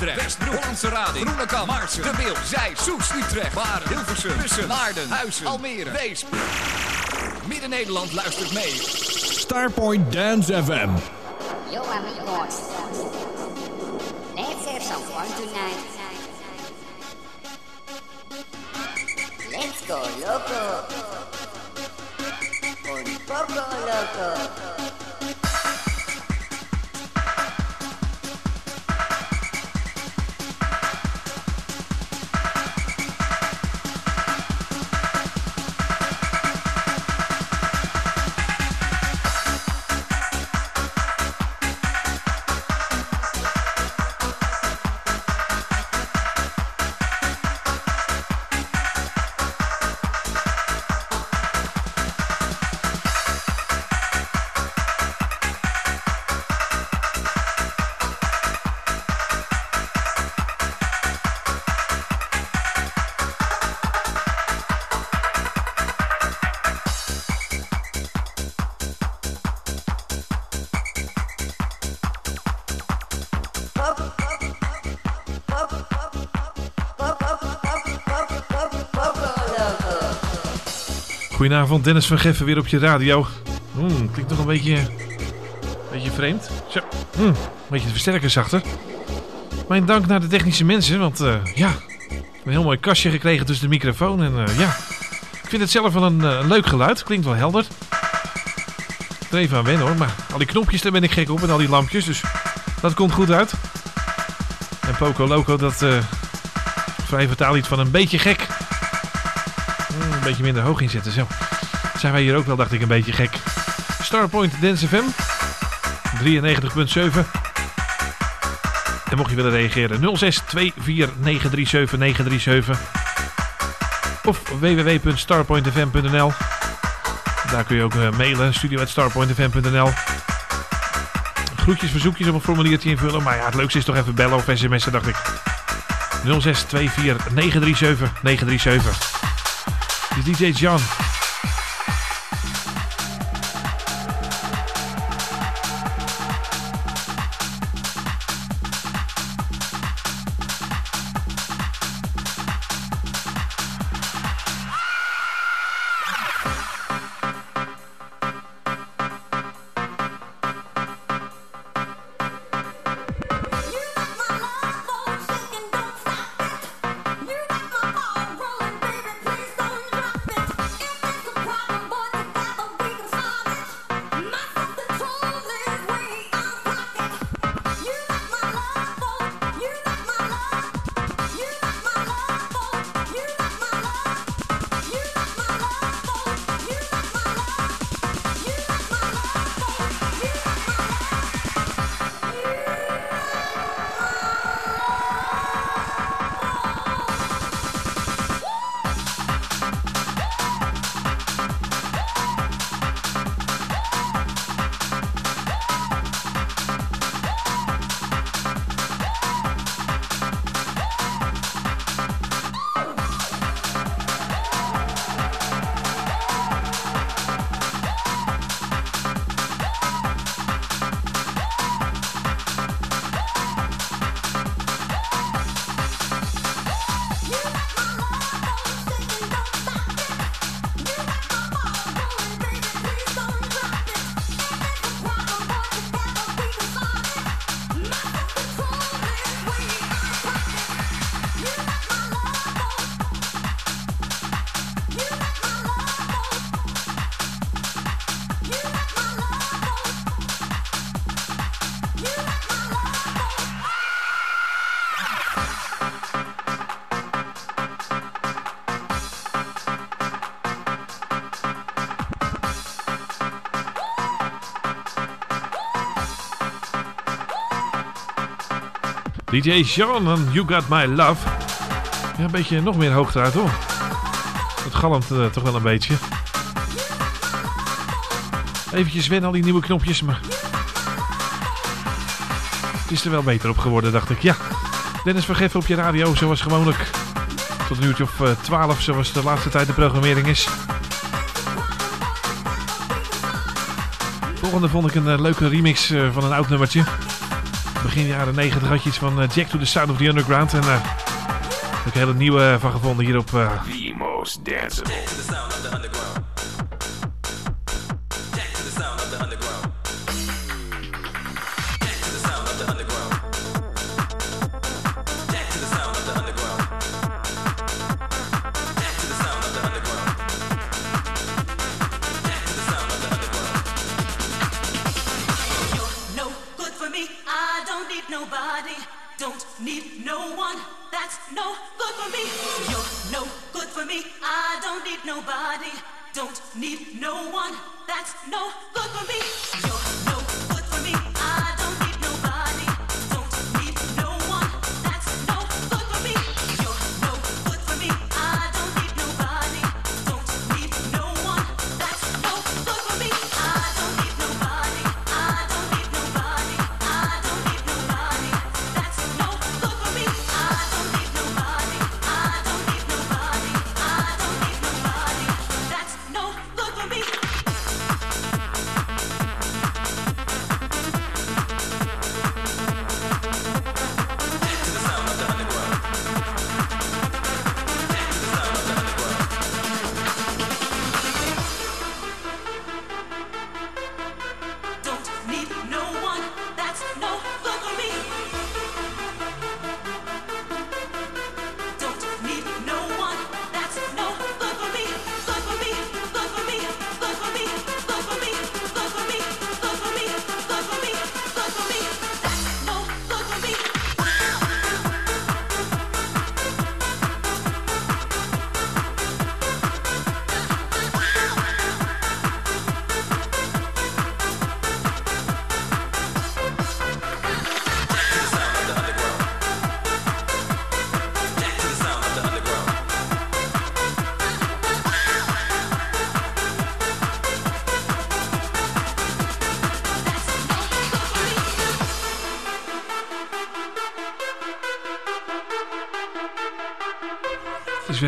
Maartensdijk, Loosdrecht, Westbroek, Hollandse Rading, Groenekamp, Maarsen, De Wil, Zij, Soest, Utrecht, Baren, Hilversum, Bussen, Naarden, Huizen, Almere, Weesp. Midden-Nederland luistert mee. Starpoint Dance FM. Yo amigos, Goedenavond, Dennis van Geffen weer op je radio. Hmm, klinkt toch een beetje, beetje vreemd. Zo, hmm, een beetje de versterker zachter. Mijn dank naar de technische mensen, want uh, ja, een heel mooi kastje gekregen tussen de microfoon. En uh, ja, ik vind het zelf wel een uh, leuk geluid, klinkt wel helder. Er even aan wennen hoor, maar al die knopjes daar ben ik gek op en al die lampjes, dus dat komt goed uit. En Poco Loco, dat vrij vertaal iets van een beetje gek beetje minder hoog inzetten. Zo zijn wij hier ook wel, dacht ik, een beetje gek. Starpoint Dance FM 93.7. En mocht je willen reageren, 06 24 937 937. Of www.starpointfm.nl. Daar kun je ook uh, mailen, studio.starpointfm.nl. Groetjes, verzoekjes om een formuliertje invullen. Maar ja, het leukste is toch even bellen of sms'en, dacht ik. 06 24 937 937. Dit is DJ John. DJ Sean en You Got My Love. Ja, een beetje nog meer hoogte uit hoor. Het galmt uh, toch wel een beetje. Eventjes wennen al die nieuwe knopjes, maar... Het is er wel beter op geworden, dacht ik. Ja, Dennis Vergeffen op je radio, zoals gewoonlijk. Tot een uurtje of uh, 12, zoals de laatste tijd de programmering is. Volgende vond ik een uh, leuke remix uh, van een oud nummertje. Begin jaren 90 had je iets van eh, Jack to the Sound of the Underground. En uh, heb ik een hele nieuwe van gevonden hier op... Uh, the most danceable. nobody, don't need no one. That's no good for me. You're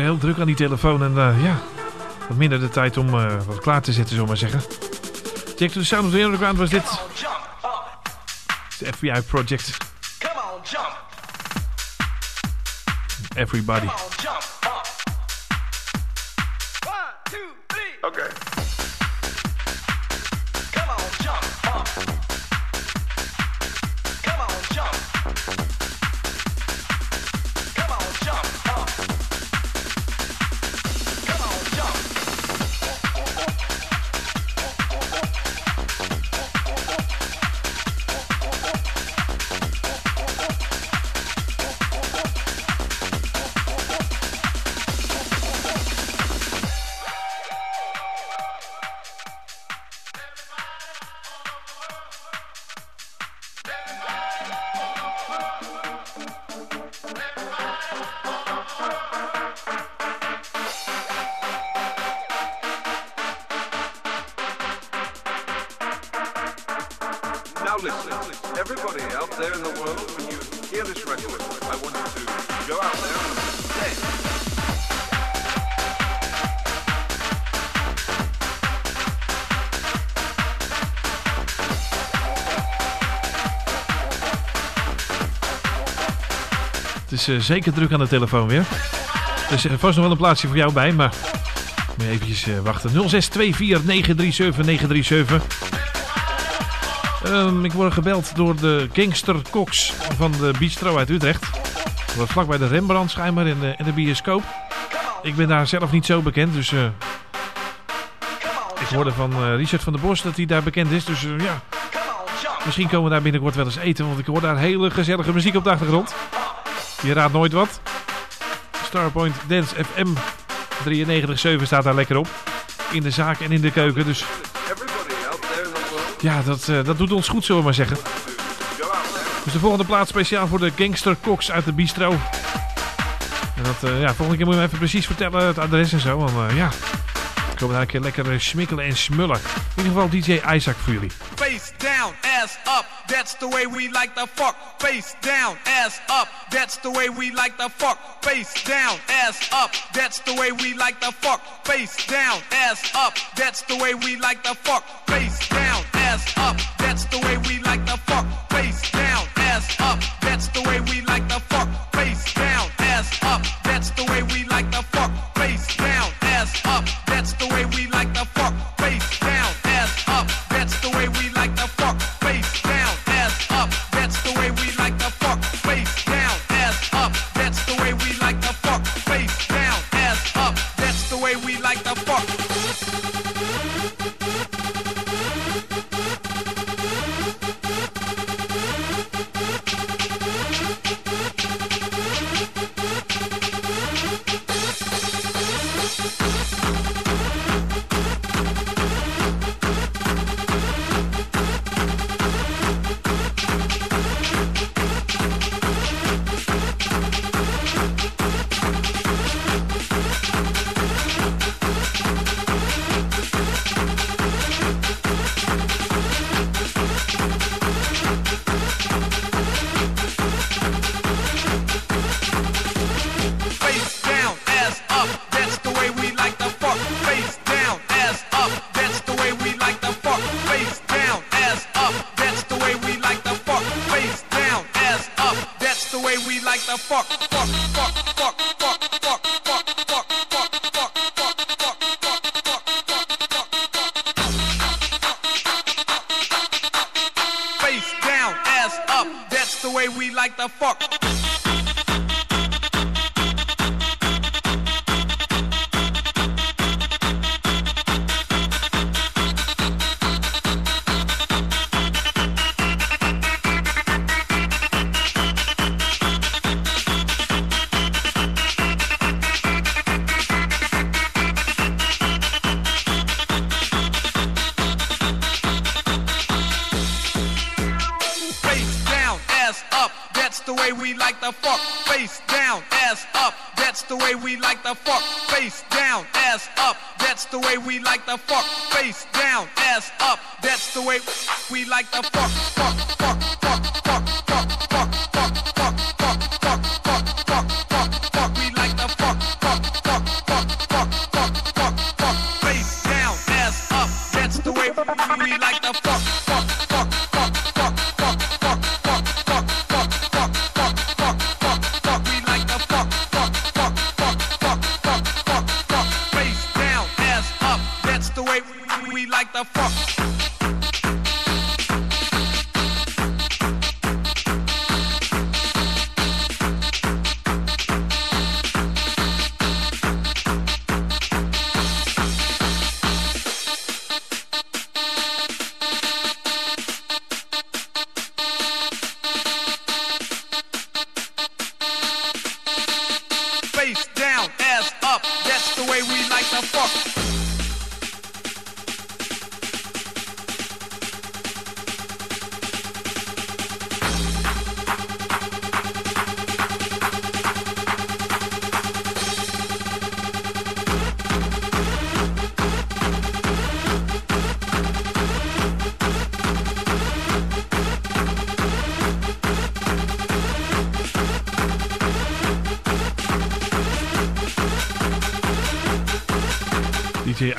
heel druk aan die telefoon en uh, ja, wat minder de tijd om uh, wat klaar te zetten, zullen maar zeggen. Check to the Sound of the Underground was dit. De FBI Project. Everybody. Is uh, zeker druk aan de telefoon weer. Er is vast nog wel een plaatsje voor jou bij, maar moet je eventjes uh, wachten. 0624937937. Um, ik word gebeld door de Gangster Cox van de Bistro uit Utrecht. Dat vlak bij de Rembrandt schijnbaar in de, in de bioscoop. Ik ben daar zelf niet zo bekend, dus... Ik hoorde van Richard van der Bos dat hij daar bekend is, dus ja... Misschien komen we daar binnenkort wel eens eten, want ik hoor daar hele gezellige muziek op de achtergrond. Je raadt nooit wat. Starpoint Dance FM 93.7 staat daar lekker op. In de zaak en in de keuken. Dus ja, dat, uh, dat doet ons goed, zullen we maar zeggen. Dus de volgende plaats speciaal voor de Gangster Cox uit de bistro. En dat, uh, ja, volgende keer moet je me even precies vertellen het adres en zo. Want uh, ja, we komen daar lekker smikkelen en smullen. In ieder geval DJ Isaac voor jullie. Face down, ass up. That's the way we like the fuck. Face down, ass up. That's the way we like the fuck. Face down, ass up. That's the way we like the fuck. Face down, ass up. That's the way we like the fuck. Face down, ass up. That's the way we like the fuck. Face down, ass Starpoint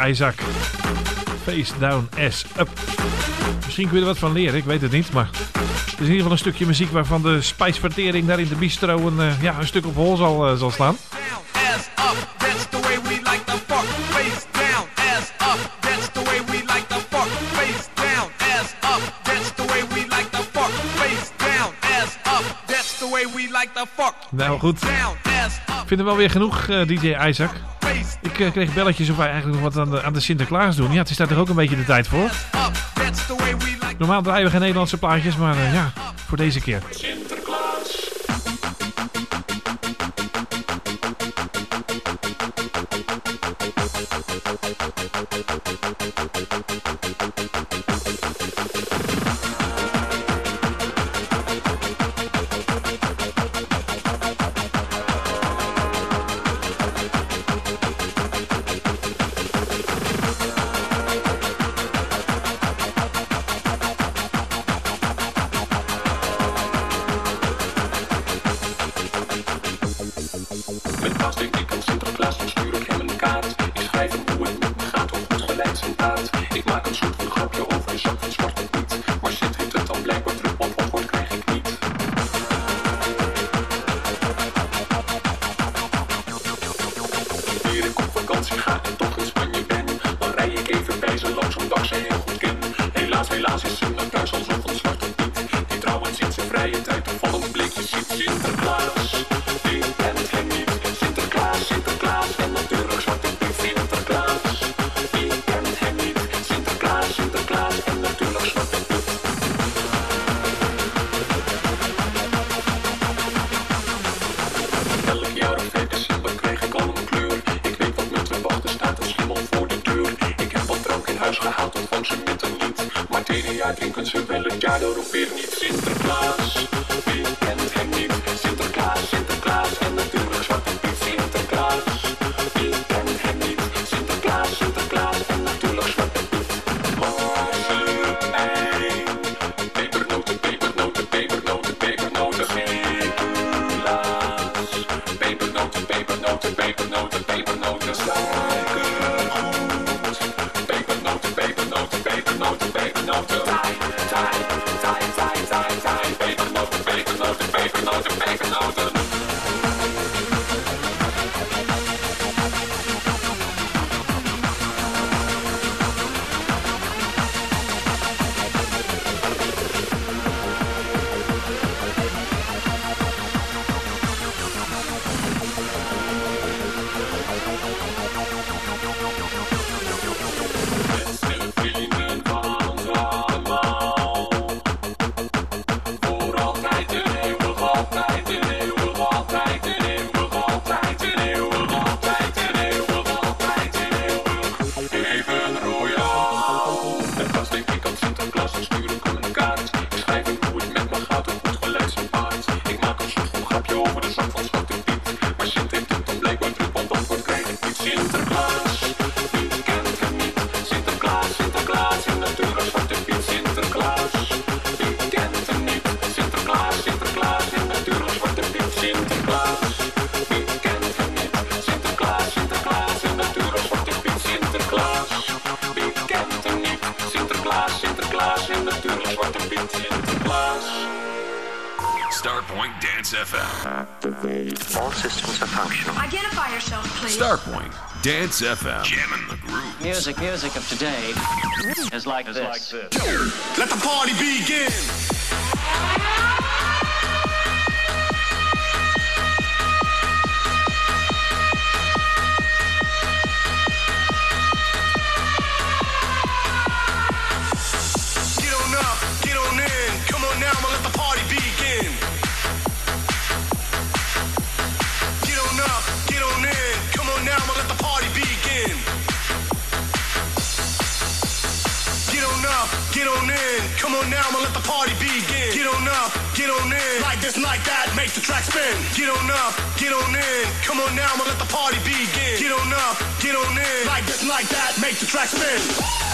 Isaac. Face down, ass up. Misschien kun je er wat van leren, ik weet het niet. Maar het is in ieder geval een stukje muziek waarvan de spijsvertering daar in de bistro een, eh, ja, een stuk op hol zal, eh, zal slaan. Nou goed, ik vind hem wel weer genoeg, eh, DJ Isaac. Eh, kreeg belletjes of wij eigenlijk nog wat aan de, aan de Sinterklaas doen. Ja, het is daar toch ook een beetje de tijd voor. Normaal draaien we geen Nederlandse plaatjes, maar eh, ja, voor deze keer. Dance FM. Jamming the groove. Music, music of today is like this. Let the party begin. Get on in. Come on now, I'ma let the party begin. Get on up, get on in. Like this, like that, make the track spin. Get on up, get on in. Come on now, I'ma let the party begin. Get on up, get on in. Like this, like that, make the track spin.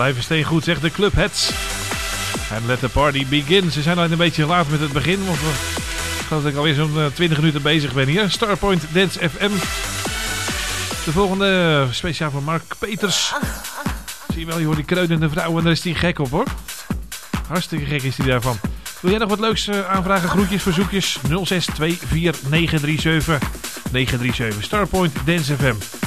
Blijven steen goed, zegt de Clubheads. En let the party begin. Ze zijn al een beetje laat met het begin, want we, dat ik alweer zo'n eh, 20 minuten bezig ben hier. Starpoint Dance FM. De volgende eh, speciaal van Mark Peters. Zie je wel, je hoort die kreunende vrouw en daar is hij gek op hoor. Hartstikke gek is hij daarvan. Wil jij nog wat leuks eh, aanvragen, groetjes, verzoekjes? 0624 937 937 Starpoint Dance FM.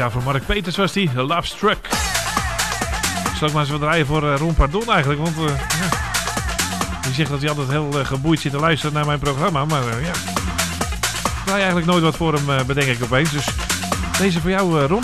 Speciaal voor Mark Peters was die, Love Struck. Zal ik maar eens wat draaien voor uh, Ron Pardon eigenlijk, want... eh, ja. Die zegt dat hij altijd heel eh, geboeid zit te luisteren naar mijn programma, maar eh, ja... Ik draai eigenlijk nooit wat voor hem, eh, bedenk ik opeens, dus... Deze voor jou, eh, Ron.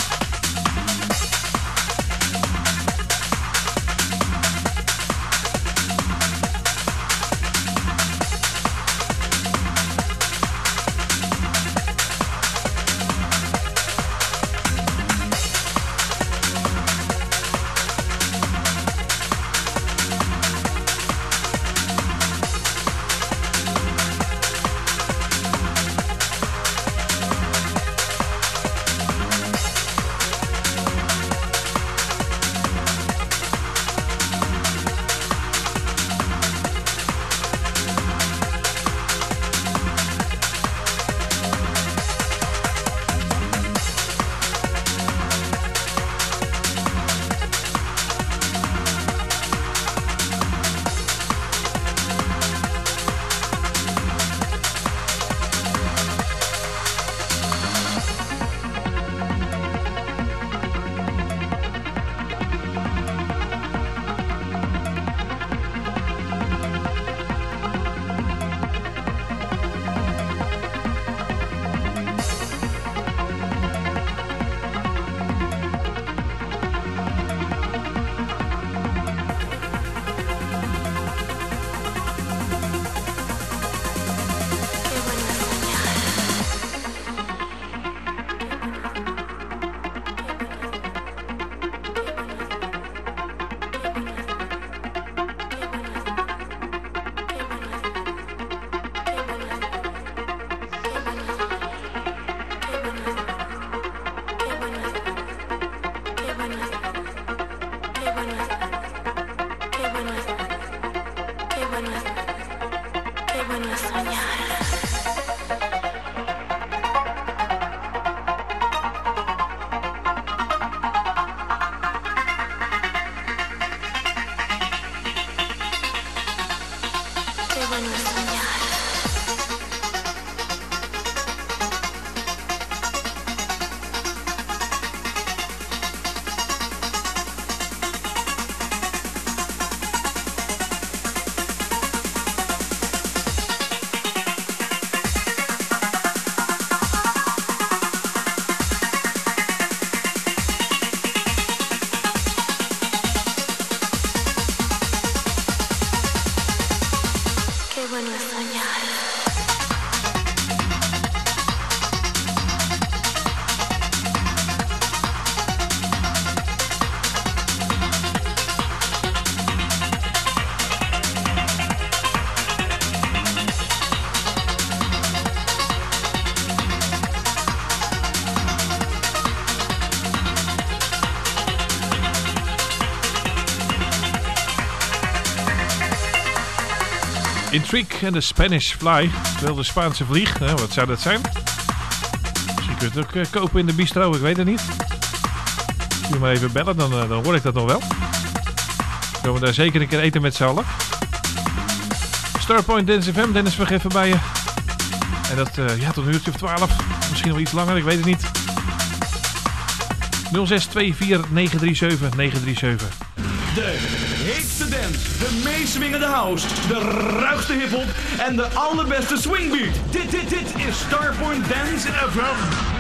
Intrigue en de Spanish Fly. Wel de Spaanse vlieg. Wat zou dat zijn? Misschien kun je het ook eh, kopen in de bistro, ik weet het niet. Kun je maar even bellen, dan, eh, dan hoor ik dat nog wel. Zullen we daar zeker een keer eten met z'n allen? Starpoint Dance FM, Dennis nog even bij je. En dat eh, ja, tot een uurtje of 12. Misschien wel iets langer, ik weet het niet. 0624 937 937. De heetste dance, de meest swingende house, de ruigste hiphop en de allerbeste swingbeat. Dit, dit, dit is Starpoint Dance FM.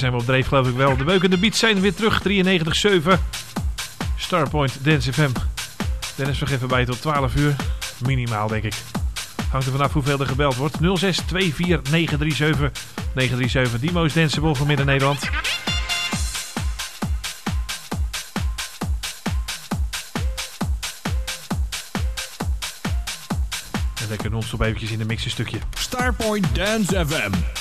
Zijn we op dreef geloof ik wel. De beukende beats zijn weer terug. 93.7. Starpoint Dance FM. Dennis nog even bij tot 12 uur. Minimaal denk ik. Hangt er vanaf hoeveel er gebeld wordt. 06 24 937 937. Dimo's Danceable van Midden-Nederland. En lekker non-stop eventjes in de mix een stukje. Starpoint Dance FM.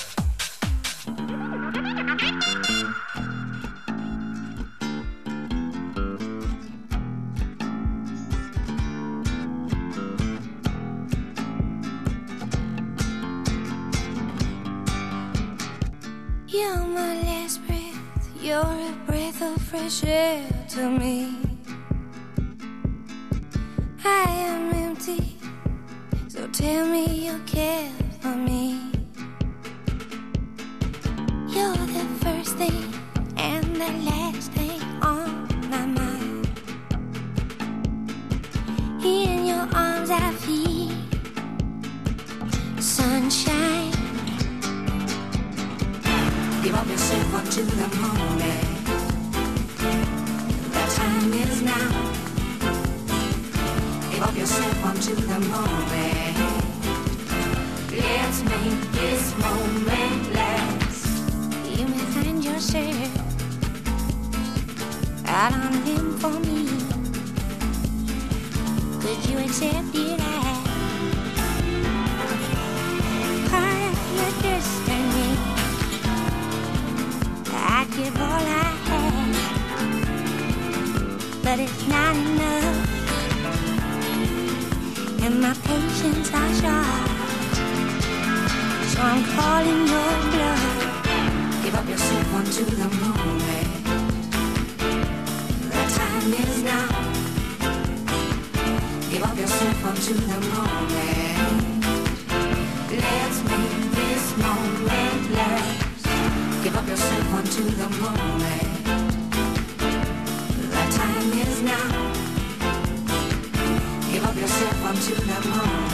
To me. I am empty, so tell me you care for me. You're the first thing and the last thing on my mind. In your arms I feel sunshine. Give up yourself up to the moment. Is now. Give up yourself up to the moment. Let's make this moment last. You may find yourself out on limb for me. Could you accept it but it's not enough, and my patience are short. So I'm calling your bluff. Give up yourself onto the moment. The time is now. Give up yourself onto the moment. Let's make this moment last. Give up yourself onto the moment. The time is now. Give up yourself onto the moment.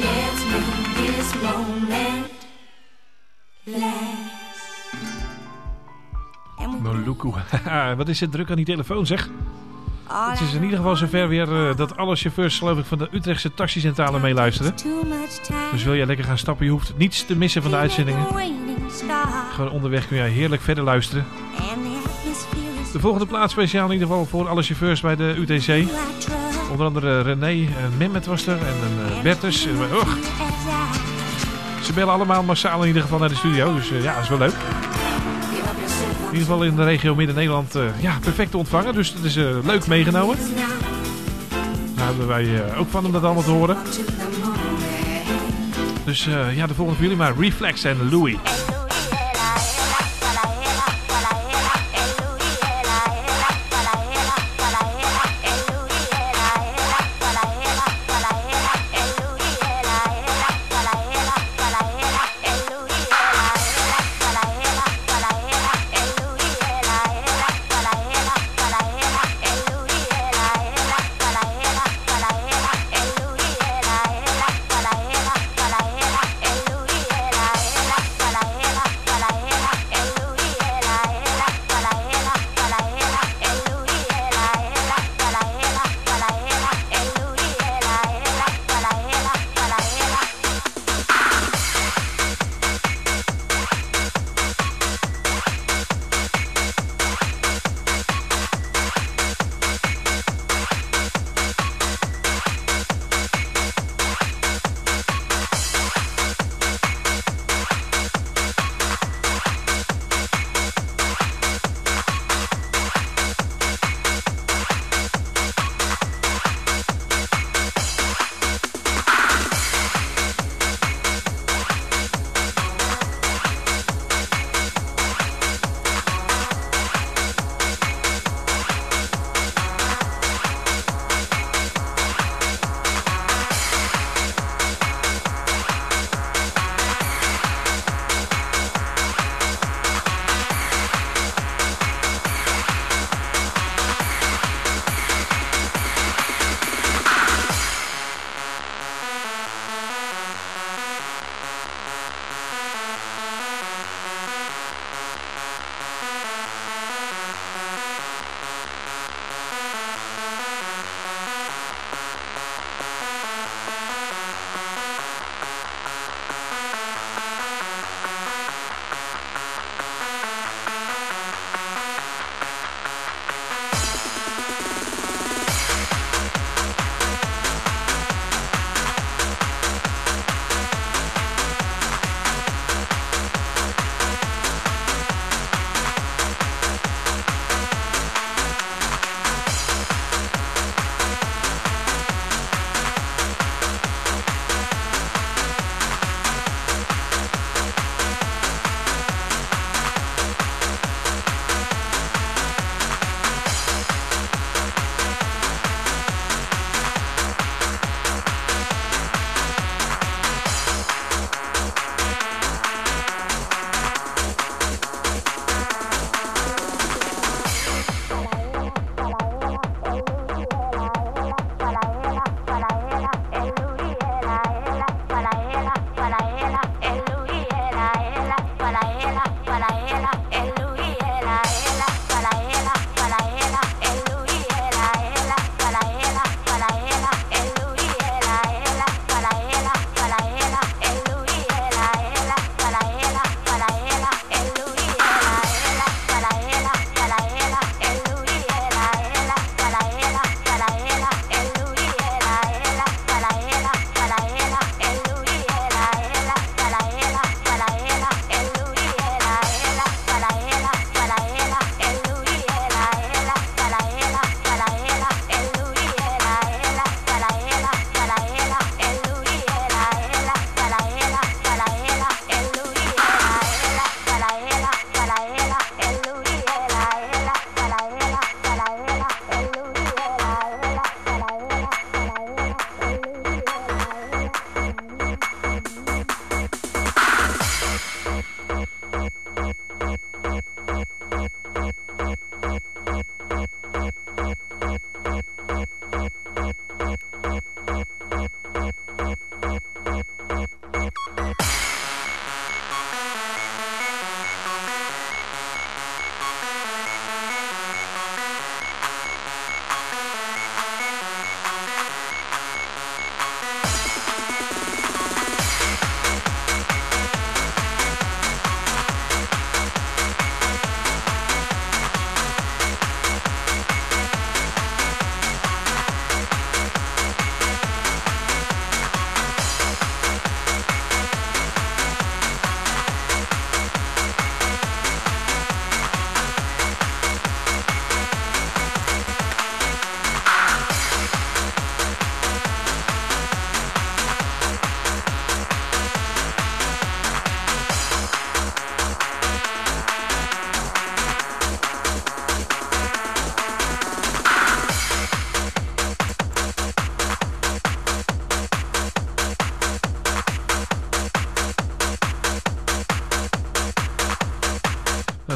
Let's make this moment last. Moluku. Wat is het druk aan die telefoon, zeg? Het is in ieder geval zover weer eh, dat alle chauffeurs, geloof ik, van de Utrechtse taxicentrale meeluisteren. Dus wil jij lekker gaan stappen, je hoeft niets te missen van de uitzendingen. Gewoon onderweg kun jij heerlijk verder luisteren. De volgende plaats speciaal in ieder geval voor alle chauffeurs bij de UTC. Onder andere René en Mehmet was er en uh, Bertus. I ze bellen allemaal massaal in ieder geval naar de studio, dus ja, dat is wel leuk. In ieder geval in de regio Midden-Nederland uh, ja, perfect ontvangen, dus het is leuk meegenomen. Daar hebben wij ook van om dat allemaal te horen. Dus ja, de volgende voor jullie maar Reflex en Louis.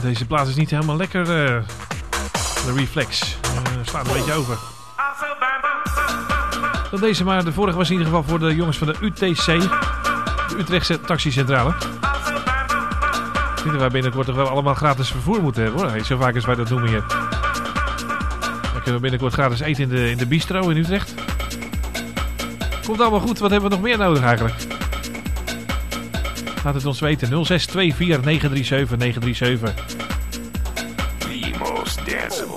Deze plaat is niet helemaal lekker. eh, de reflex. Eh slaat een beetje over. Dan deze maar. De vorige was in ieder geval voor de jongens van de UTC. De Utrechtse Taxicentrale. Dat wij binnenkort toch wel allemaal gratis vervoer moeten hebben hoor. Zo vaak als wij dat noemen hier. Dan kunnen we binnenkort gratis eten in de, in de bistro in Utrecht. Komt allemaal goed. Wat hebben we nog meer nodig eigenlijk? Laat het ons weten. 0624 937 937. The most danceable.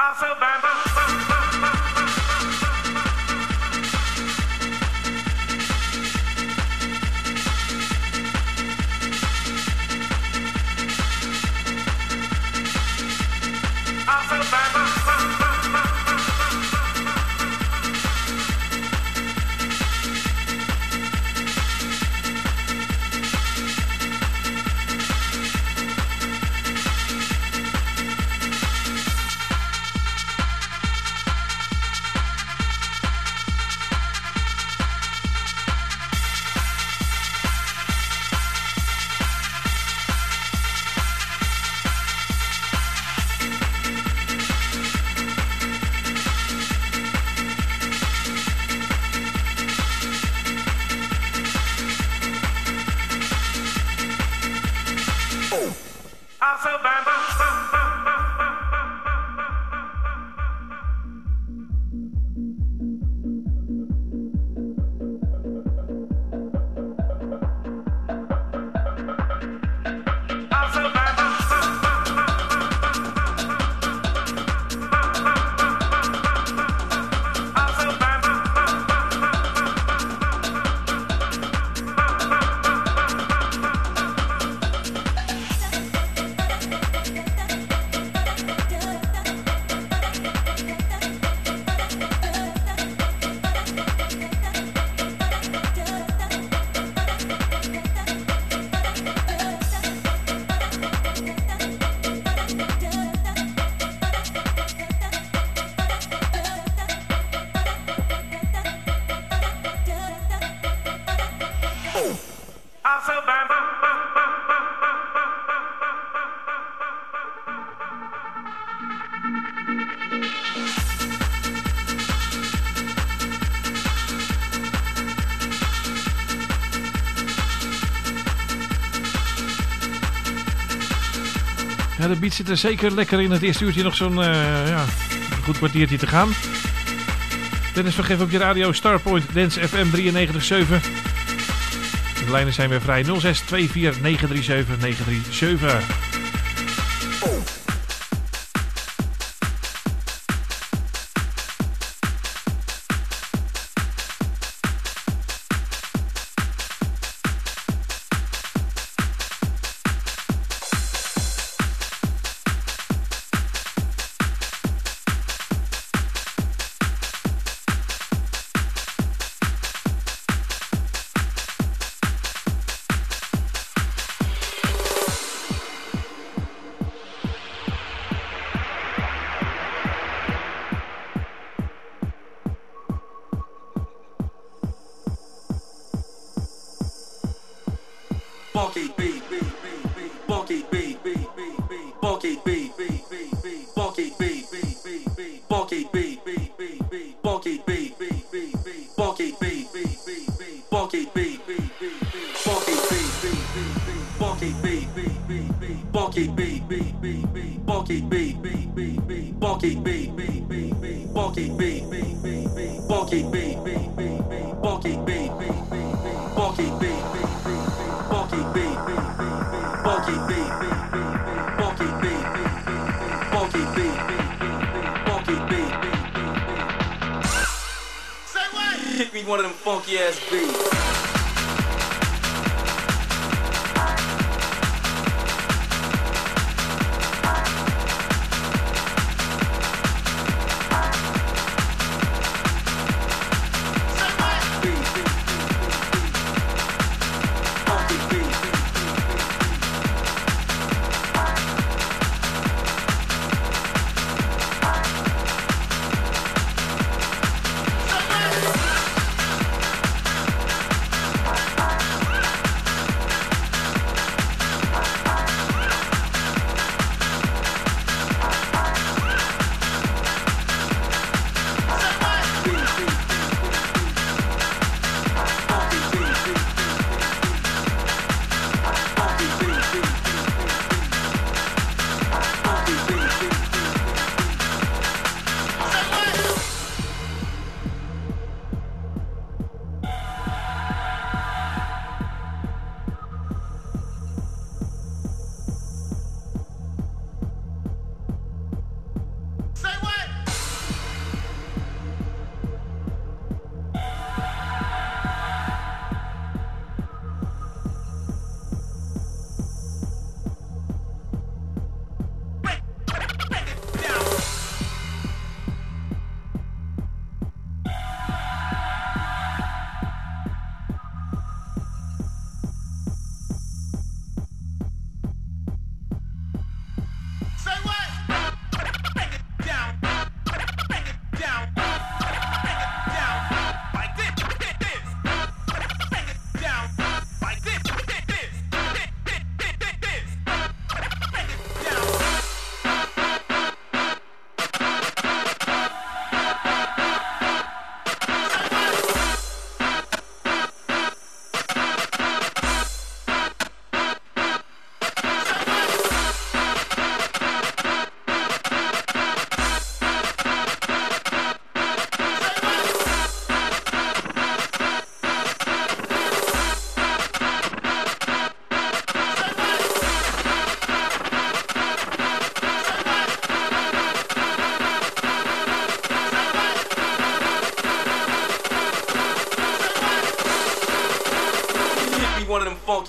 Ja, de beat zit er zeker lekker in. Het eerste uurtje nog zo'n eh, ja, goed kwartiertje te gaan. Dennis vergeef op je radio Starpoint Dance FM 93.7. De lijnen zijn weer vrij 06 24 937 937. Hit me one of them funky ass beats.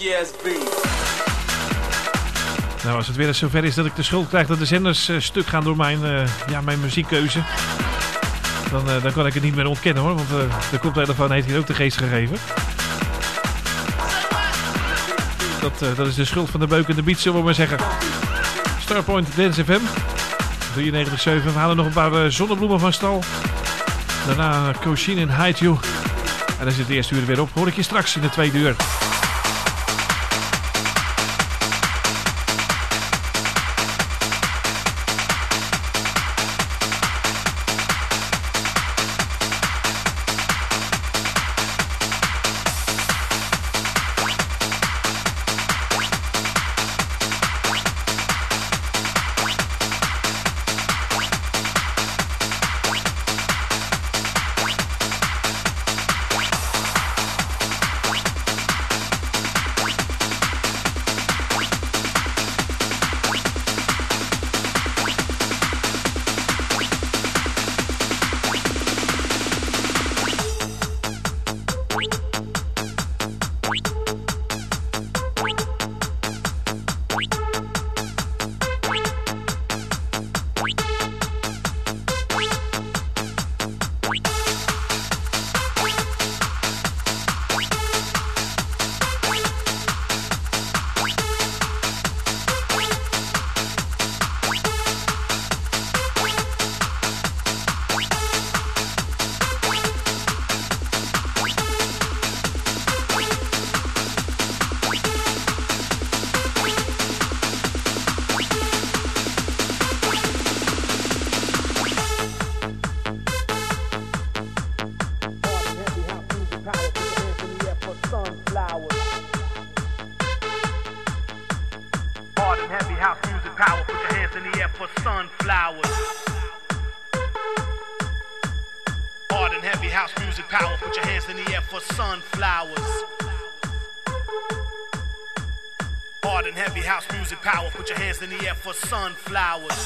Funky. Nou, als het weer eens zover is dat ik de schuld krijg dat de zenders eh, stuk gaan door mijn, eh, ja, mijn muziekkeuze. Dan, eh, dan kan ik het niet meer ontkennen hoor, want de koptelefoon heeft hier ook de geest gegeven. Dat, dat is de schuld van de beuk en de beat, zullen we maar zeggen. Starpoint Dance FM. 93.7. We halen nog een paar zonnebloemen van stal. Daarna Koshin en Hide. En dan zit de eerste uur er weer op. Hoor ik je straks in de tweede uur. flowers.